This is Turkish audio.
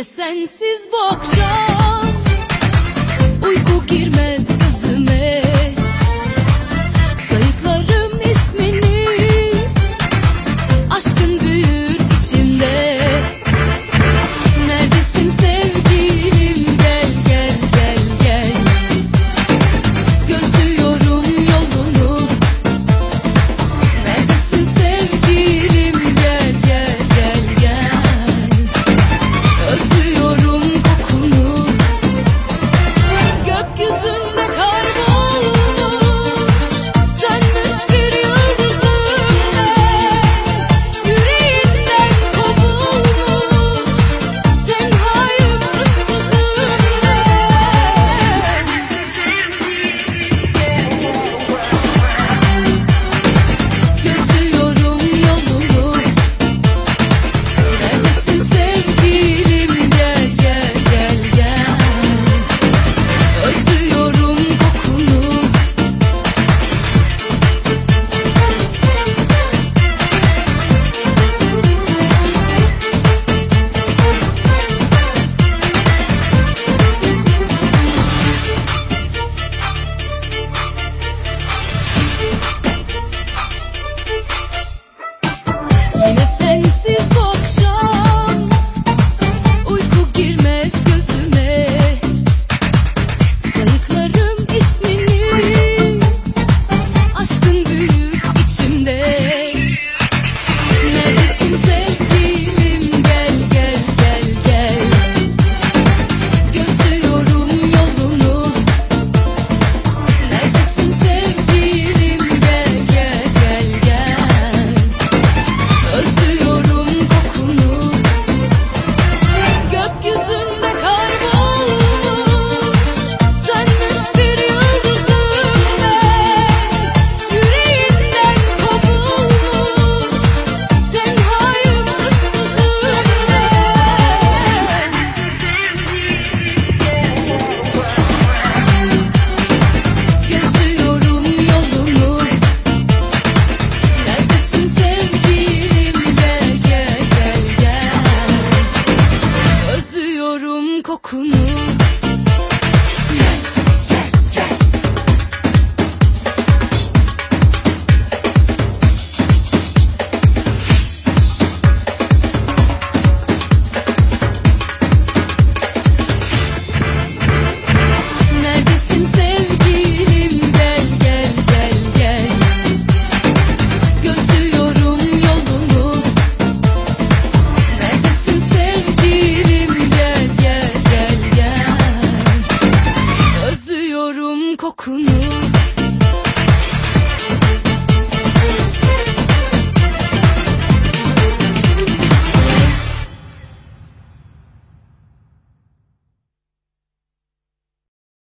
Güne sensiz bu akşam Uyku girmez. 国 Cool.